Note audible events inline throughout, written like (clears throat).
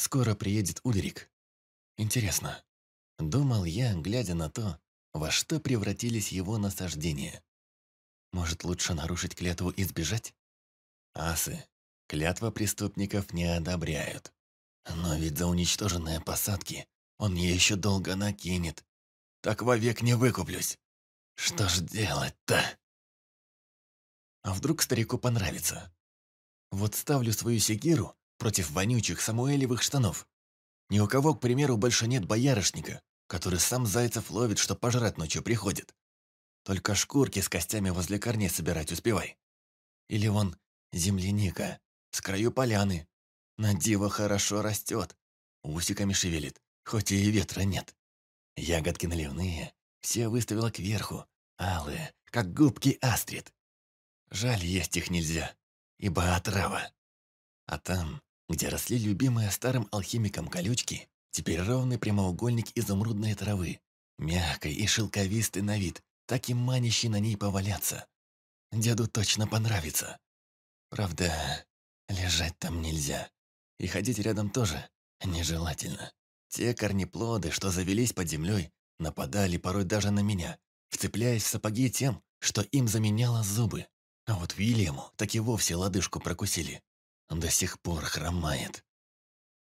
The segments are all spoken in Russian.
скоро приедет Ульрик. Интересно, думал я, глядя на то, во что превратились его насаждения. Может, лучше нарушить клятву и сбежать? Асы, клятва преступников не одобряют. Но ведь за уничтоженные посадки он мне еще долго накинет. Так вовек не выкуплюсь. Что ж делать-то? А вдруг старику понравится? Вот ставлю свою секиру против вонючих самуэлевых штанов. Ни у кого, к примеру, больше нет боярышника, который сам зайцев ловит, что пожрать ночью приходит. Только шкурки с костями возле корней собирать успевай. Или вон земляника с краю поляны. На диво хорошо растет, усиками шевелит, хоть и ветра нет. Ягодки наливные, все выставила кверху, алые, как губки астрид. Жаль, есть их нельзя, ибо отрава. А там, где росли любимые старым алхимиком колючки, теперь ровный прямоугольник изумрудной травы, мягкой и шелковистой на вид, так и манящий на ней поваляться. Деду точно понравится. Правда, лежать там нельзя. И ходить рядом тоже нежелательно. Те корнеплоды, что завелись под землей, нападали порой даже на меня, вцепляясь в сапоги тем, что им заменяло зубы. А вот Вильяму так и вовсе лодыжку прокусили. До сих пор хромает.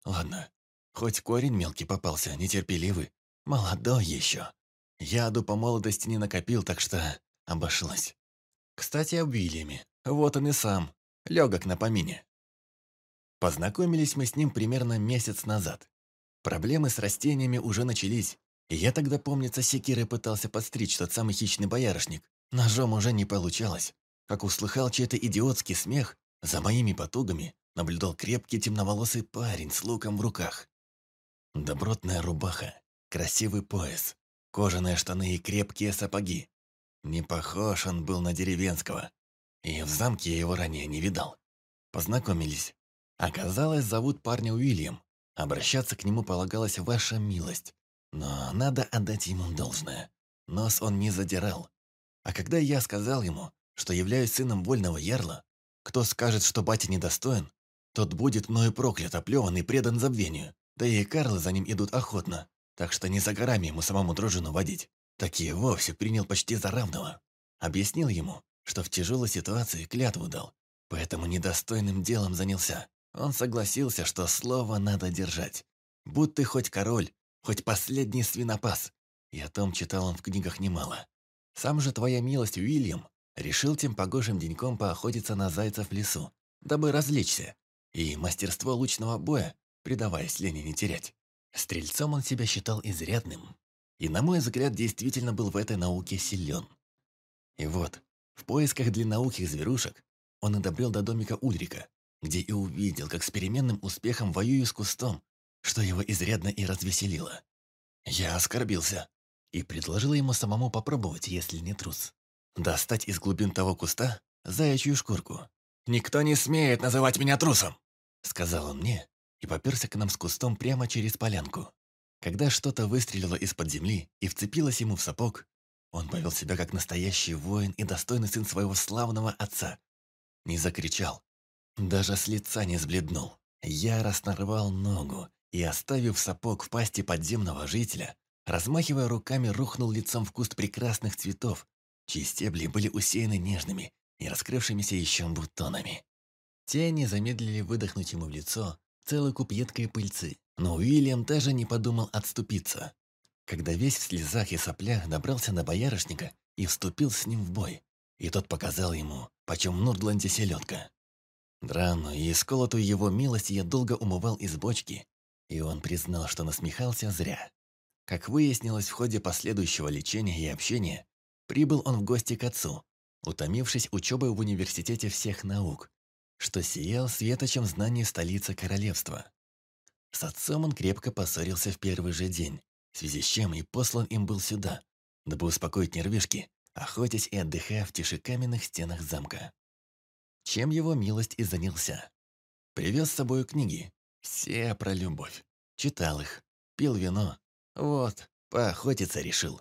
Ладно, хоть корень мелкий попался, нетерпеливый, молодой еще. Яду по молодости не накопил, так что обошлось. Кстати, об Вильяме. Вот он и сам. Легок на помине. Познакомились мы с ним примерно месяц назад. Проблемы с растениями уже начались, и я тогда, помнится, секирой пытался подстричь тот самый хищный боярышник. Ножом уже не получалось. Как услыхал чей-то идиотский смех, за моими потугами наблюдал крепкий темноволосый парень с луком в руках. Добротная рубаха, красивый пояс, кожаные штаны и крепкие сапоги. Не похож он был на деревенского. И в замке я его ранее не видал. Познакомились. Оказалось, зовут парня Уильям. Обращаться к нему полагалась ваша милость. Но надо отдать ему должное. Нос он не задирал. А когда я сказал ему, что являюсь сыном вольного ярла, кто скажет, что батя недостоин, тот будет мною проклят, оплеван и предан забвению. Да и Карлы за ним идут охотно, так что не за горами ему самому дружину водить. Такие вовсе принял почти за равного. Объяснил ему, что в тяжелой ситуации клятву дал, поэтому недостойным делом занялся. Он согласился, что слово надо держать. Будь ты хоть король, хоть последний свинопас. И о том читал он в книгах немало. Сам же твоя милость Уильям решил тем погожим деньком поохотиться на зайцев в лесу, дабы развлечься. И мастерство лучного боя, предаваясь лени не терять. Стрельцом он себя считал изрядным. И, на мой взгляд, действительно был в этой науке силен. И вот, в поисках длинноухих зверушек он и добрел до домика Ульрика, где и увидел, как с переменным успехом воюю с кустом, что его изрядно и развеселило. Я оскорбился и предложил ему самому попробовать, если не трус. Достать из глубин того куста заячью шкурку. «Никто не смеет называть меня трусом!» Сказал он мне и поперся к нам с кустом прямо через полянку. Когда что-то выстрелило из-под земли и вцепилось ему в сапог, он повел себя как настоящий воин и достойный сын своего славного отца. Не закричал, даже с лица не сбледнул. Яростно рвал ногу и, оставив сапог в пасти подземного жителя, размахивая руками, рухнул лицом в куст прекрасных цветов, чьи стебли были усеяны нежными и раскрывшимися еще бутонами. Тени замедлили выдохнуть ему в лицо целый куб едкой пыльцы, но Уильям даже не подумал отступиться. Когда весь в слезах и соплях добрался до боярышника и вступил с ним в бой, и тот показал ему, почем в Нурдланде селедка. Драну и исколотую его милость я долго умывал из бочки, и он признал, что насмехался зря. Как выяснилось в ходе последующего лечения и общения, прибыл он в гости к отцу, утомившись учебой в университете всех наук, что сиял светочем знаний столицы королевства. С отцом он крепко поссорился в первый же день, в связи с чем и послан им был сюда, дабы успокоить нервишки, охотясь и отдыхая в тиши каменных стенах замка чем его милость и занялся. Привез с собой книги, все про любовь. Читал их, пил вино. Вот, поохотиться решил.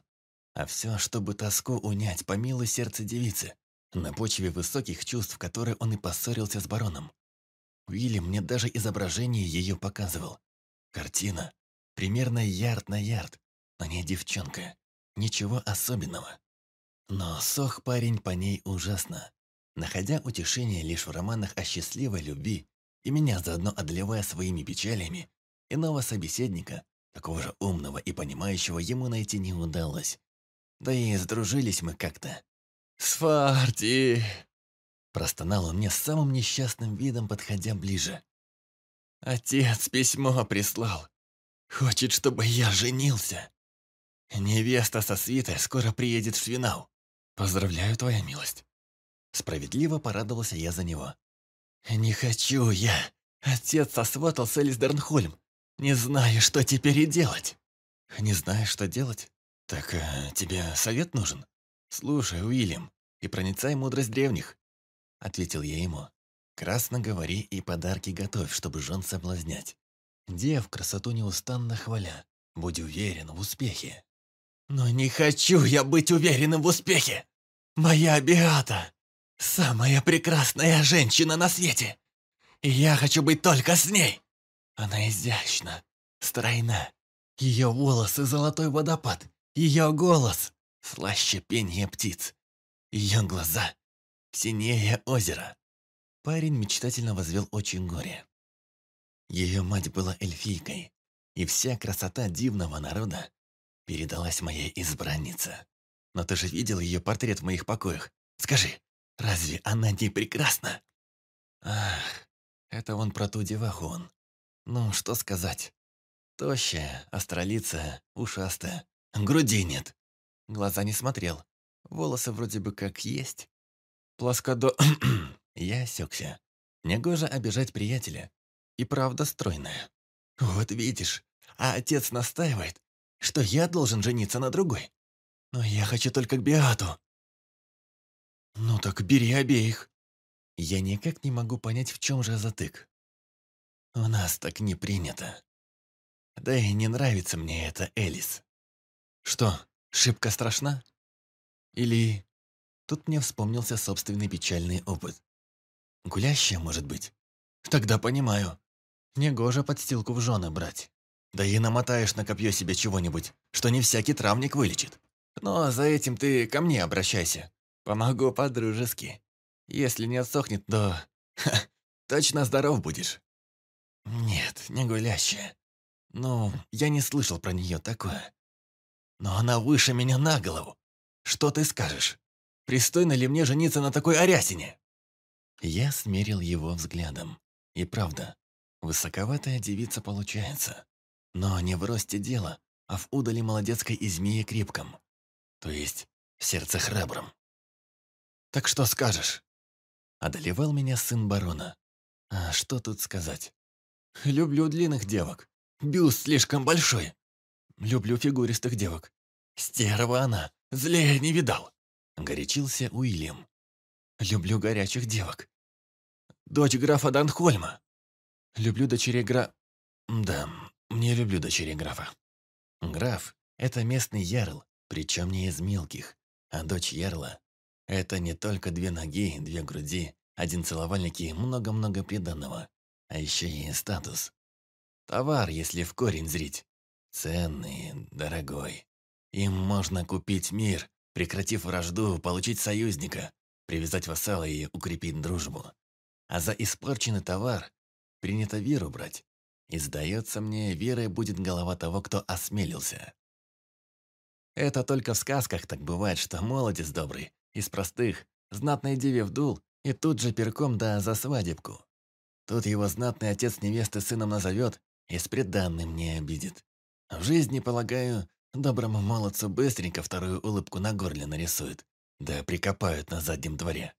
А все, чтобы тоску унять по милой сердце девицы, на почве высоких чувств, которые он и поссорился с бароном. Уильям мне даже изображение ее показывал. Картина. Примерно ярд на ярд. На ней девчонка. Ничего особенного. Но сох парень по ней ужасно. Находя утешение лишь в романах о счастливой любви и меня заодно одолевая своими печалями, иного собеседника, такого же умного и понимающего, ему найти не удалось. Да и сдружились мы как-то. «Сварти!» Простонал он мне с самым несчастным видом, подходя ближе. «Отец письмо прислал. Хочет, чтобы я женился. Невеста со свитой скоро приедет в Свинау. Поздравляю, твоя милость». Справедливо порадовался я за него. «Не хочу я. Отец сосватался Эльсдернхольм. Не знаю, что теперь и делать». «Не знаешь, что делать? Так э, тебе совет нужен? Слушай, Уильям, и проницай мудрость древних», — ответил я ему. «Красно говори и подарки готовь, чтобы жен соблазнять. Дев красоту неустанно хваля, будь уверен в успехе». «Но не хочу я быть уверенным в успехе! Моя Беата – самая прекрасная женщина на свете! И я хочу быть только с ней! Она изящна, стройна, ее волосы – золотой водопад, ее голос – слаще пения птиц, ее глаза – синее озеро». Парень мечтательно возвел очень горе. Ее мать была эльфийкой, и вся красота дивного народа передалась моей избраннице. Но ты же видел ее портрет в моих покоях. Скажи, разве она не прекрасна? Ах, это он про ту деваху. Ну, что сказать. Тощая, астролица, ушастая. Груди нет. Глаза не смотрел. Волосы вроде бы как есть. Плоскодо... (clears throat) Я осекся. Негоже обижать приятеля. И правда стройная. Вот видишь, а отец настаивает, что я должен жениться на другой. Но я хочу только к Биату. Ну так бери обеих. Я никак не могу понять, в чем же затык. У нас так не принято. Да и не нравится мне это Элис. Что, шибко страшна? Или... Тут мне вспомнился собственный печальный опыт. Гулящая, может быть? Тогда понимаю. Негоже подстилку в жены брать. Да и намотаешь на копье себе чего-нибудь, что не всякий травник вылечит. Но за этим ты ко мне обращайся. Помогу по-дружески. Если не отсохнет, то... (laughs) Ха, точно здоров будешь. Нет, не гулящая. Ну, я не слышал про нее такое. Но она выше меня на голову. Что ты скажешь? Пристойно ли мне жениться на такой арясине? Я смерил его взглядом. И правда, высоковатая девица получается. Но не в росте дело, а в удале молодецкой и змеи крепком. То есть в сердце храбром. «Так что скажешь?» Одолевал меня сын барона. А что тут сказать? Люблю длинных девок. Бюст слишком большой. Люблю фигуристых девок. Стерва она, злее не видал. Горячился Уильям. Люблю горячих девок. Дочь графа Данхольма. Люблю дочерей гра... Да, не люблю дочерей графа. Граф – это местный ярл, причем не из мелких. А дочь ярла – это не только две ноги, две груди, один целовальник и много-много приданного, а еще и статус. Товар, если в корень зрить. Ценный, дорогой. Им можно купить мир, прекратив вражду, получить союзника, привязать вассала и укрепить дружбу. А за испорченный товар принято веру брать. И, сдается мне, верой будет голова того, кто осмелился. Это только в сказках так бывает, что молодец добрый, из простых, знатной деве вдул, и тут же перком да за свадебку. Тут его знатный отец невесты сыном назовет и с преданным не обидит. В жизни, полагаю, доброму молодцу быстренько вторую улыбку на горле нарисуют, да прикопают на заднем дворе.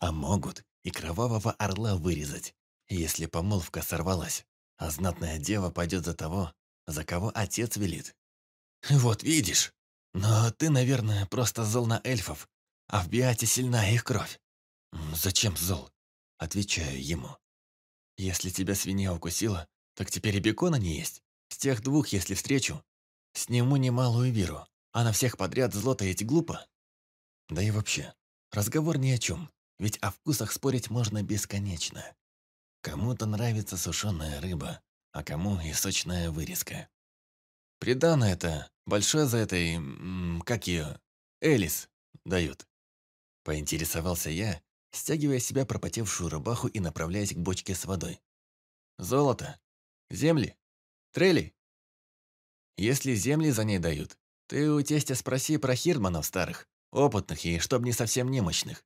А могут и кровавого орла вырезать, если помолвка сорвалась а знатная дева пойдет за того, за кого отец велит. Вот видишь, но ты, наверное, просто зол на эльфов, а в Биате сильна их кровь. Зачем зол? Отвечаю ему. Если тебя свинья укусила, так теперь и бекона не есть. С тех двух, если встречу, сниму немалую виру, а на всех подряд зло таить глупо. Да и вообще, разговор ни о чем, ведь о вкусах спорить можно бесконечно. Кому-то нравится сушеная рыба, а кому и сочная вырезка. Приданное это большое за этой... как ее... Элис дают. Поинтересовался я, стягивая себя пропотевшую рубаху и направляясь к бочке с водой. Золото? Земли? Трели? Если земли за ней дают, ты у тестя спроси про хирдманов старых, опытных и чтоб не совсем немощных.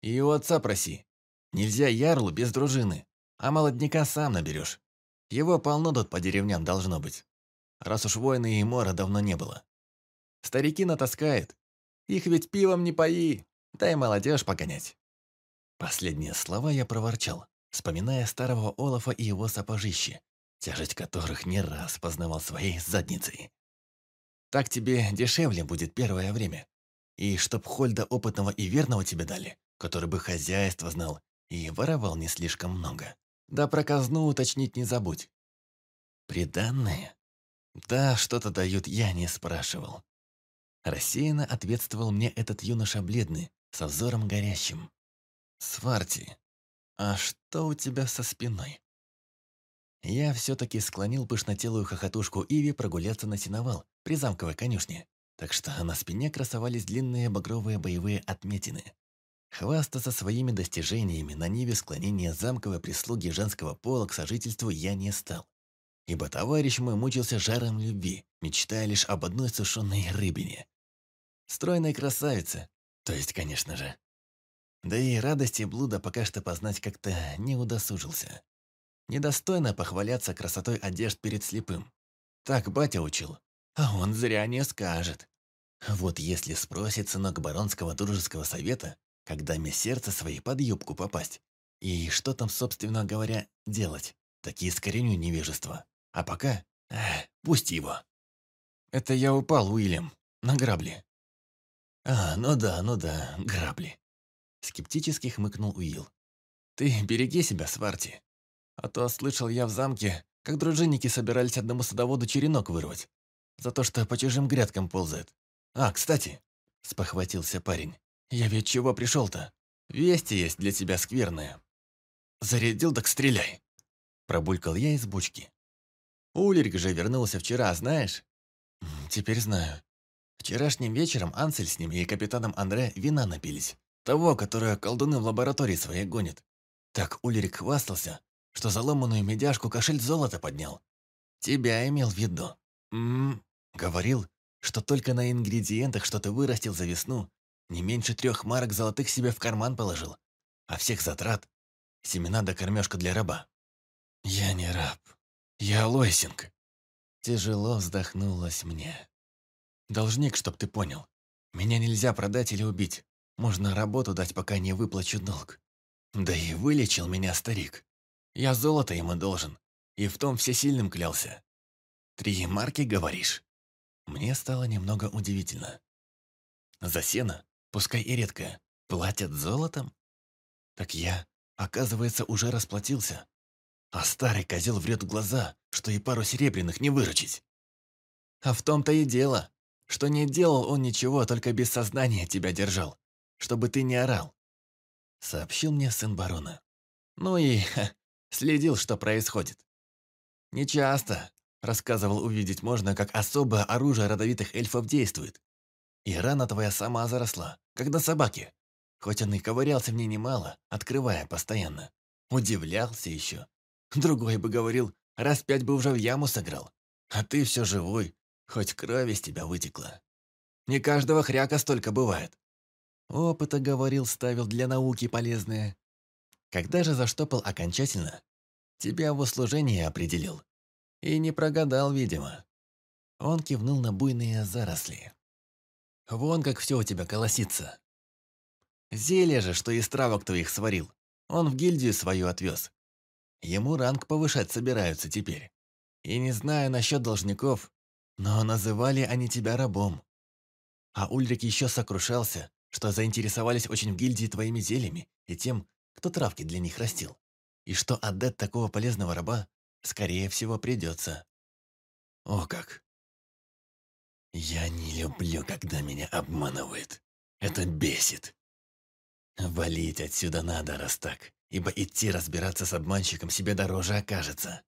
И у отца проси. Нельзя ярлу без дружины, а молодняка сам наберешь. Его полно тут по деревням должно быть. Раз уж войны и мора давно не было. Старики натаскает. Их ведь пивом не пои, дай молодежь погонять. Последние слова я проворчал, вспоминая старого Олафа и его сапожище, тяжесть которых не раз познавал своей задницей. Так тебе дешевле будет первое время. И чтоб Хольда опытного и верного тебе дали, который бы хозяйство знал и воровал не слишком много. Да про казну уточнить не забудь. Приданные? Да, что-то дают, я не спрашивал. Рассеянно ответствовал мне этот юноша бледный, со взором горящим. «Сварти, а что у тебя со спиной?» Я все-таки склонил пышнотелую хохотушку Иви прогуляться на сеновал при замковой конюшне, так что на спине красовались длинные багровые боевые отметины. Хвастаться своими достижениями на ниве склонения замковой прислуги женского пола к сожительству я не стал. Ибо товарищ мой мучился жаром любви, мечтая лишь об одной сушеной рыбине. Стройной красавице, то есть, конечно же. Да и радости блуда пока что познать как-то не удосужился. Недостойно похваляться красотой одежд перед слепым. Так батя учил, а он зря не скажет. Вот если спросит сынок баронского дружеского совета, когда мне сердце своей под юбку попасть. И что там, собственно говоря, делать? Такие скореню невежества. А пока... Эх, пусть его. Это я упал, Уильям, на грабли. А, ну да, ну да, грабли. Скептически хмыкнул Уилл. Ты береги себя, Сварти. А то слышал я в замке, как дружинники собирались одному садоводу черенок вырвать. За то, что по чужим грядкам ползает. А, кстати, спохватился парень. «Я ведь чего пришел-то? Вести есть для тебя скверные». «Зарядил, так стреляй!» Пробулькал я из бочки. Улерик же вернулся вчера, знаешь? Теперь знаю. Вчерашним вечером Ансель с ними и капитаном Андре вина напились. Того, которое колдуны в лаборатории своей гонят. Так Улерик хвастался, что заломанную медяшку кошель золота поднял. Тебя имел в виду. М -м, говорил, что только на ингредиентах что то вырастил за весну, не меньше трех марок золотых себе в карман положил. А всех затрат – семена да кормежка для раба. Я не раб. Я лойсинг. Тяжело вздохнулось мне. Должник, чтоб ты понял. Меня нельзя продать или убить. Можно работу дать, пока не выплачу долг. Да и вылечил меня старик. Я золото ему должен. И в том всесильным клялся. Три марки, говоришь? Мне стало немного удивительно. За сено пускай и редкое, платят золотом? Так я, оказывается, уже расплатился. А старый козел врет в глаза, что и пару серебряных не выручить. А в том-то и дело, что не делал он ничего, только без сознания тебя держал, чтобы ты не орал. Сообщил мне сын барона. Ну и ха, следил, что происходит. Нечасто, рассказывал, увидеть можно, как особое оружие родовитых эльфов действует. И рана твоя сама заросла, как на собаке. Хоть он и ковырялся в ней немало, открывая постоянно. Удивлялся еще. Другой бы говорил, раз пять бы уже в яму сыграл. А ты все живой, хоть кровь из тебя вытекла. Не каждого хряка столько бывает. Опыта, говорил, ставил для науки полезное. Когда же заштопал окончательно, тебя в услужение определил. И не прогадал, видимо. Он кивнул на буйные заросли. Вон как все у тебя колосится. Зелье же, что из травок твоих сварил, он в гильдию свою отвез. Ему ранг повышать собираются теперь. И не знаю насчет должников, но называли они тебя рабом. А Ульрик еще сокрушался, что заинтересовались очень в гильдии твоими зельями и тем, кто травки для них растил. И что отдать такого полезного раба, скорее всего, придется. О как! Я не люблю, когда меня обманывают. Это бесит. Валить отсюда надо, раз так, ибо идти разбираться с обманщиком себе дороже окажется.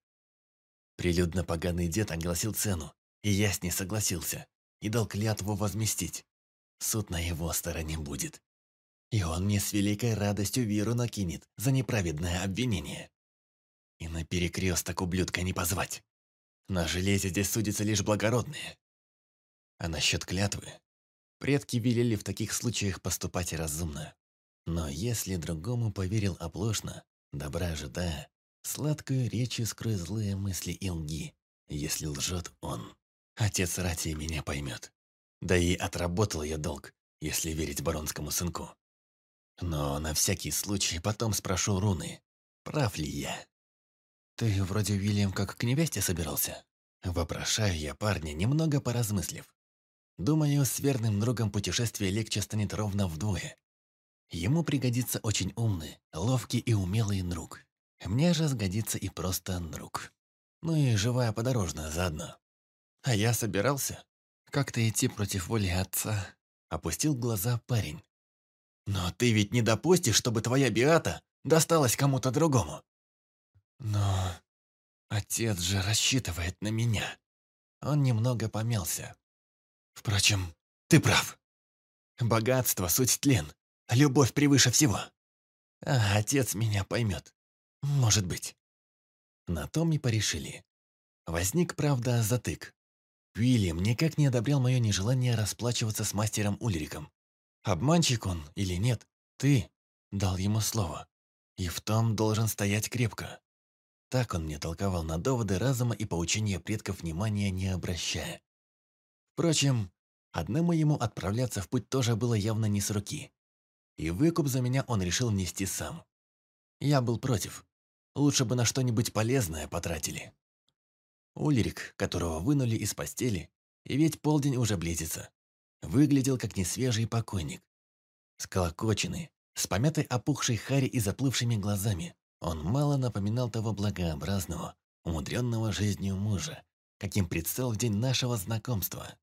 Прилюдно поганый дед огласил цену, и я с ней согласился, и дал клятву возместить. Суд на его стороне будет. И он мне с великой радостью виру накинет за неправедное обвинение. И на перекресток ублюдка не позвать. На железе здесь судятся лишь благородные. А насчет клятвы? Предки велели в таких случаях поступать разумно. Но если другому поверил оплошно, добра ожидая, сладкую речью скрой злые мысли и лги, если лжет он. Отец Рати меня поймет. Да и отработал я долг, если верить баронскому сынку. Но на всякий случай потом спрошу руны, прав ли я. «Ты вроде Уильям как к невесте собирался?» Вопрошаю я парня, немного поразмыслив. Думаю, с верным другом путешествие легче станет ровно вдвое. Ему пригодится очень умный, ловкий и умелый друг. Мне же сгодится и просто друг. Ну и живая подорожная заодно. А я собирался как-то идти против воли отца. Опустил глаза парень. Но ты ведь не допустишь, чтобы твоя биата досталась кому-то другому. Но отец же рассчитывает на меня. Он немного помялся. Впрочем, ты прав. Богатство — суть тлен. Любовь превыше всего. А отец меня поймет. Может быть. На том и порешили. Возник, правда, затык. Уильям никак не одобрял мое нежелание расплачиваться с мастером Ульриком. Обманщик он или нет, ты дал ему слово. И в том должен стоять крепко. Так он мне толковал на доводы разума и поучения предков внимания не обращая. Впрочем, одному ему отправляться в путь тоже было явно не с руки. И выкуп за меня он решил внести сам. Я был против. Лучше бы на что-нибудь полезное потратили. Ульрик, которого вынули из постели, и ведь полдень уже близится, выглядел как несвежий покойник. Сколокоченный, с помятой опухшей хари и заплывшими глазами, он мало напоминал того благообразного, умудренного жизнью мужа, каким предстал в день нашего знакомства.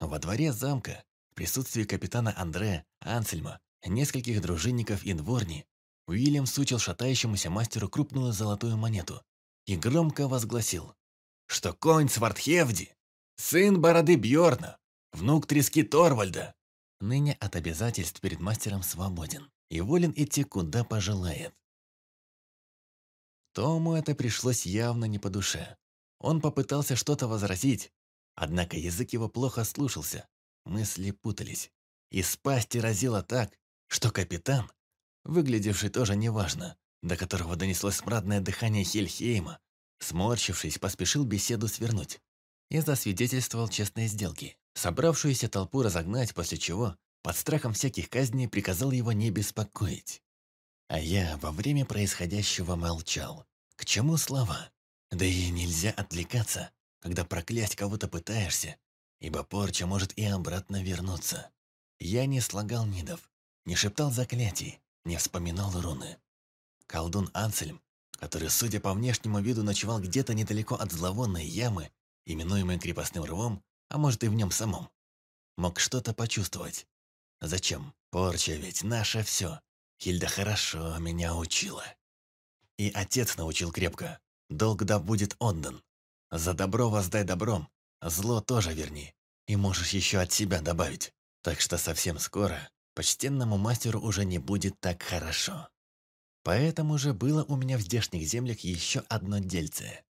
Во дворе замка, в присутствии капитана Андре, Ансельма, нескольких дружинников и дворни, Уильям сучил шатающемуся мастеру крупную золотую монету и громко возгласил, что конь Свардхевди, сын бороды Бьорна, внук трески Торвальда, ныне от обязательств перед мастером свободен и волен идти куда пожелает. Тому это пришлось явно не по душе. Он попытался что-то возразить, однако язык его плохо слушался, мысли путались. Из пасти разило так, что капитан, выглядевший тоже неважно, до которого донеслось смрадное дыхание Хельхейма, сморщившись, поспешил беседу свернуть и засвидетельствовал честные сделки. Собравшуюся толпу разогнать, после чего, под страхом всяких казней, приказал его не беспокоить. А я во время происходящего молчал. К чему слова? Да и нельзя отвлекаться, когда проклясть кого-то пытаешься, ибо порча может и обратно вернуться. Я не слагал нидов, не шептал заклятий, не вспоминал руны. Колдун Ансельм, который, судя по внешнему виду, ночевал где-то недалеко от зловонной ямы, именуемой крепостным рвом, а может и в нем самом, мог что-то почувствовать. Зачем? Порча ведь наше все. Хильда хорошо меня учила. И отец научил крепко. Долг да будет отдан. За добро воздай добром, зло тоже верни. И можешь еще от себя добавить. Так что совсем скоро почтенному мастеру уже не будет так хорошо. Поэтому же было у меня в здешних землях еще одно дельце.